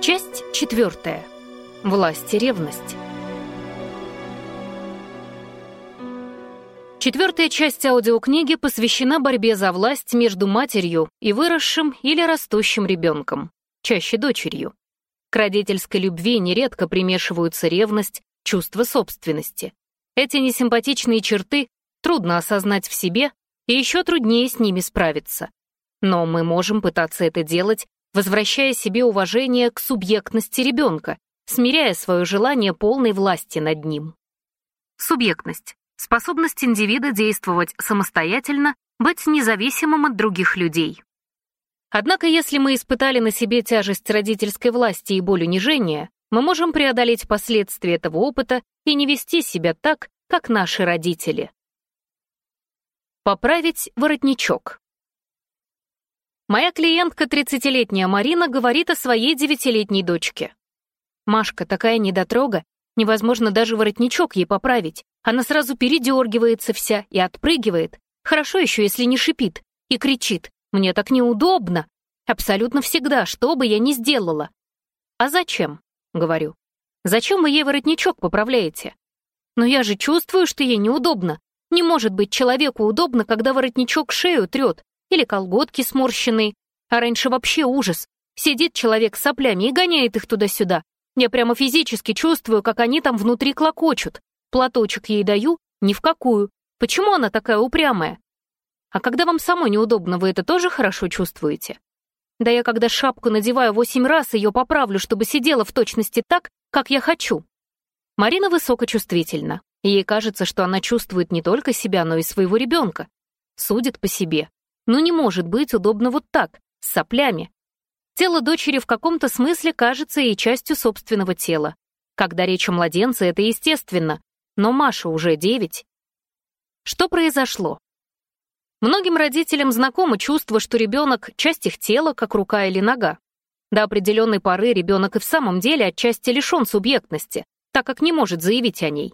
Часть четвертая. Власть и ревность. Четвертая часть аудиокниги посвящена борьбе за власть между матерью и выросшим или растущим ребенком, чаще дочерью. К родительской любви нередко примешиваются ревность, чувство собственности. Эти несимпатичные черты трудно осознать в себе, и еще труднее с ними справиться. Но мы можем пытаться это делать возвращая себе уважение к субъектности ребенка, смиряя свое желание полной власти над ним. Субъектность — способность индивида действовать самостоятельно, быть независимым от других людей. Однако, если мы испытали на себе тяжесть родительской власти и боль унижения, мы можем преодолеть последствия этого опыта и не вести себя так, как наши родители. Поправить воротничок. Моя клиентка, 30-летняя Марина, говорит о своей девятилетней дочке. Машка такая недотрога, невозможно даже воротничок ей поправить. Она сразу передергивается вся и отпрыгивает. Хорошо еще, если не шипит и кричит «Мне так неудобно!» Абсолютно всегда, что бы я ни сделала. «А зачем?» — говорю. «Зачем вы ей воротничок поправляете?» «Но я же чувствую, что ей неудобно. Не может быть человеку удобно, когда воротничок шею трет, или колготки сморщенные. А раньше вообще ужас. Сидит человек с соплями и гоняет их туда-сюда. Я прямо физически чувствую, как они там внутри клокочут. Платочек ей даю, ни в какую. Почему она такая упрямая? А когда вам само неудобно, вы это тоже хорошо чувствуете? Да я когда шапку надеваю восемь раз, ее поправлю, чтобы сидела в точности так, как я хочу. Марина высокочувствительна. Ей кажется, что она чувствует не только себя, но и своего ребенка. Судит по себе. Ну не может быть удобно вот так, с соплями. Тело дочери в каком-то смысле кажется ей частью собственного тела. Когда речь о младенце, это естественно, но Маша уже девять. Что произошло? Многим родителям знакомо чувство, что ребенок — часть их тела, как рука или нога. До определенной поры ребенок и в самом деле отчасти лишен субъектности, так как не может заявить о ней.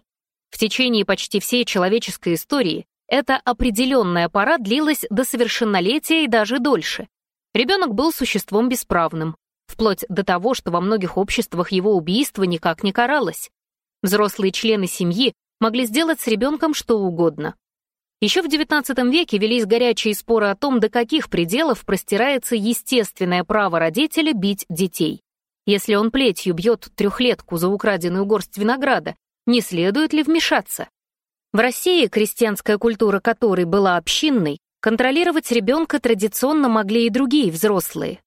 В течение почти всей человеческой истории эта определенная пора длилась до совершеннолетия и даже дольше. Ребенок был существом бесправным, вплоть до того, что во многих обществах его убийство никак не каралось. Взрослые члены семьи могли сделать с ребенком что угодно. Еще в XIX веке велись горячие споры о том, до каких пределов простирается естественное право родителя бить детей. Если он плетью бьет трехлетку за украденную горсть винограда, не следует ли вмешаться? В России, крестьянская культура которой была общинной, контролировать ребенка традиционно могли и другие взрослые.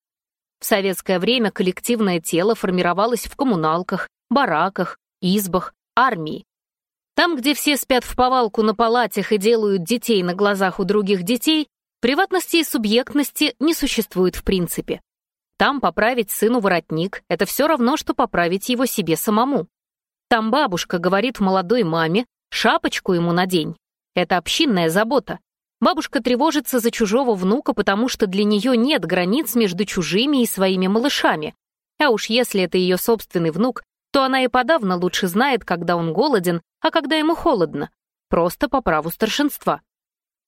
В советское время коллективное тело формировалось в коммуналках, бараках, избах, армии. Там, где все спят в повалку на палатях и делают детей на глазах у других детей, приватности и субъектности не существует в принципе. Там поправить сыну воротник — это все равно, что поправить его себе самому. Там бабушка говорит молодой маме, Шапочку ему надень. Это общинная забота. Бабушка тревожится за чужого внука, потому что для нее нет границ между чужими и своими малышами. А уж если это ее собственный внук, то она и подавно лучше знает, когда он голоден, а когда ему холодно. Просто по праву старшинства.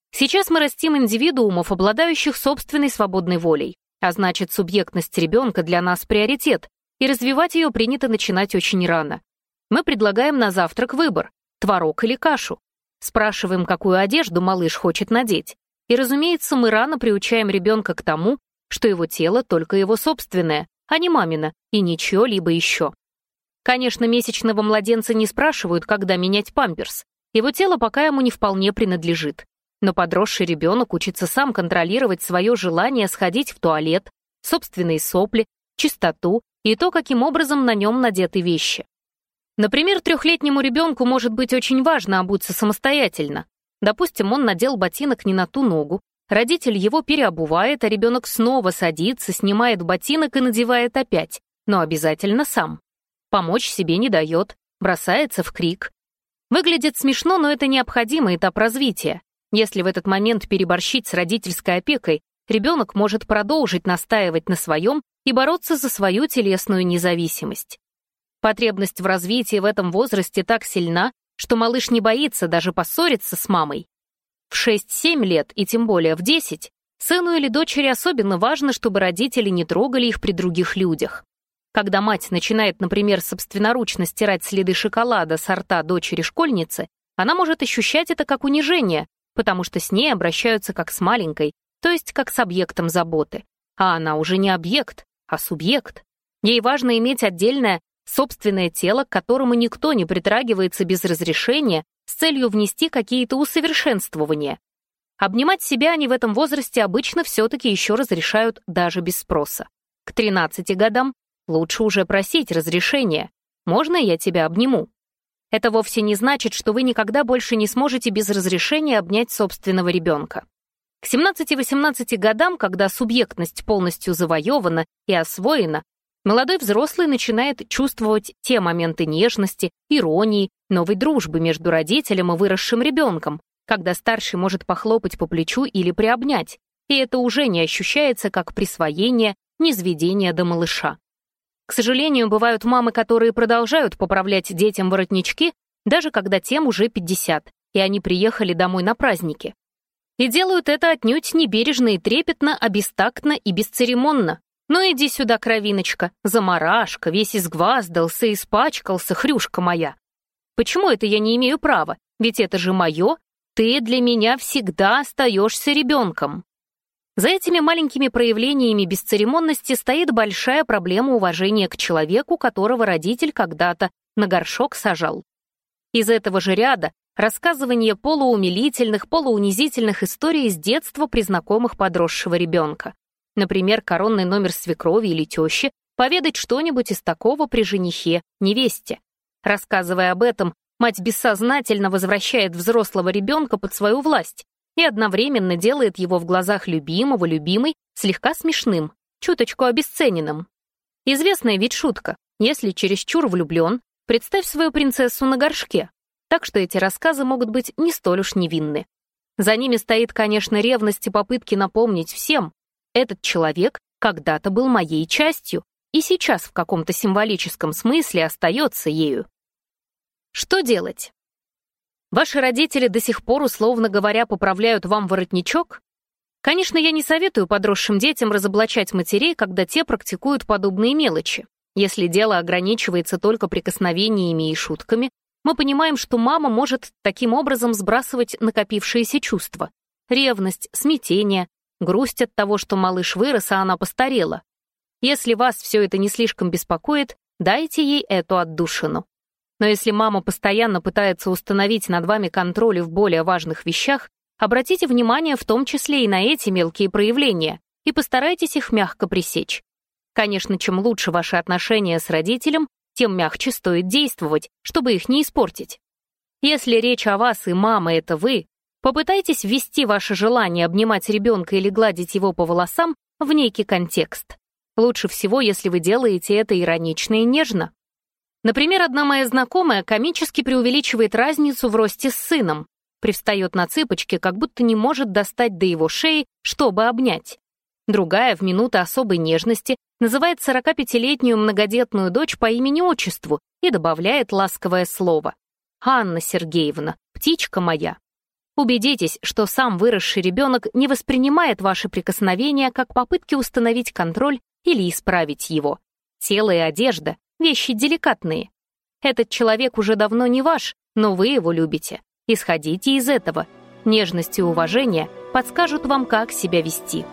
Сейчас мы растим индивидуумов, обладающих собственной свободной волей. А значит, субъектность ребенка для нас приоритет, и развивать ее принято начинать очень рано. Мы предлагаем на завтрак выбор творог или кашу. Спрашиваем, какую одежду малыш хочет надеть. И, разумеется, мы рано приучаем ребенка к тому, что его тело только его собственное, а не мамино и ничего-либо еще. Конечно, месячного младенца не спрашивают, когда менять памперс. Его тело пока ему не вполне принадлежит. Но подросший ребенок учится сам контролировать свое желание сходить в туалет, собственные сопли, чистоту и то, каким образом на нем надеты вещи. Например, трехлетнему ребенку может быть очень важно обуться самостоятельно. Допустим, он надел ботинок не на ту ногу, родитель его переобувает, а ребенок снова садится, снимает ботинок и надевает опять, но обязательно сам. Помочь себе не дает, бросается в крик. Выглядит смешно, но это необходимый этап развития. Если в этот момент переборщить с родительской опекой, ребенок может продолжить настаивать на своем и бороться за свою телесную независимость. Потребность в развитии в этом возрасте так сильна, что малыш не боится даже поссориться с мамой. В 6-7 лет и тем более в 10 сыну или дочери особенно важно, чтобы родители не трогали их при других людях. Когда мать начинает, например, собственноручно стирать следы шоколада с рта дочери-школьницы, она может ощущать это как унижение, потому что с ней обращаются как с маленькой, то есть как с объектом заботы. А она уже не объект, а субъект. Ей важно иметь отдельное, собственное тело, к которому никто не притрагивается без разрешения с целью внести какие-то усовершенствования. Обнимать себя они в этом возрасте обычно все-таки еще разрешают даже без спроса. К 13 годам лучше уже просить разрешения. «Можно я тебя обниму?» Это вовсе не значит, что вы никогда больше не сможете без разрешения обнять собственного ребенка. К 17-18 годам, когда субъектность полностью завоевана и освоена, Молодой взрослый начинает чувствовать те моменты нежности, иронии, новой дружбы между родителем и выросшим ребенком, когда старший может похлопать по плечу или приобнять, и это уже не ощущается как присвоение, низведение до малыша. К сожалению, бывают мамы, которые продолжают поправлять детям воротнички, даже когда тем уже 50, и они приехали домой на праздники. И делают это отнюдь не бережно и трепетно, а бестактно и бесцеремонно, ну иди сюда, кровиночка, заморашка, весь изгваздался, испачкался, хрюшка моя. Почему это я не имею права? Ведь это же мое. Ты для меня всегда остаешься ребенком. За этими маленькими проявлениями бесцеремонности стоит большая проблема уважения к человеку, которого родитель когда-то на горшок сажал. Из этого же ряда рассказывание полуумилительных, полуунизительных историй с детства при знакомых подросшего ребенка например, коронный номер свекрови или тещи, поведать что-нибудь из такого при женихе, невесте. Рассказывая об этом, мать бессознательно возвращает взрослого ребенка под свою власть и одновременно делает его в глазах любимого, любимой, слегка смешным, чуточку обесцененным. Известная ведь шутка, если чересчур влюблен, представь свою принцессу на горшке, так что эти рассказы могут быть не столь уж невинны. За ними стоит, конечно, ревность и попытки напомнить всем, этот человек когда-то был моей частью и сейчас в каком-то символическом смысле остается ею. Что делать? Ваши родители до сих пор, условно говоря, поправляют вам воротничок? Конечно, я не советую подросшим детям разоблачать матерей, когда те практикуют подобные мелочи. Если дело ограничивается только прикосновениями и шутками, мы понимаем, что мама может таким образом сбрасывать накопившиеся чувства — ревность, смятение, Грусть от того, что малыш вырос, а она постарела. Если вас все это не слишком беспокоит, дайте ей эту отдушину. Но если мама постоянно пытается установить над вами контроль в более важных вещах, обратите внимание в том числе и на эти мелкие проявления и постарайтесь их мягко пресечь. Конечно, чем лучше ваши отношения с родителем, тем мягче стоит действовать, чтобы их не испортить. Если речь о вас и мама — это вы, Попытайтесь ввести ваше желание обнимать ребенка или гладить его по волосам в некий контекст. Лучше всего, если вы делаете это иронично и нежно. Например, одна моя знакомая комически преувеличивает разницу в росте с сыном, привстает на цыпочки, как будто не может достать до его шеи, чтобы обнять. Другая в минуты особой нежности называет 45-летнюю многодетную дочь по имени-отчеству и добавляет ласковое слово. «Анна Сергеевна, птичка моя». Убедитесь, что сам выросший ребенок не воспринимает ваши прикосновения как попытки установить контроль или исправить его. Тело и одежда — вещи деликатные. Этот человек уже давно не ваш, но вы его любите. Исходите из этого. Нежность и уважение подскажут вам, как себя вести.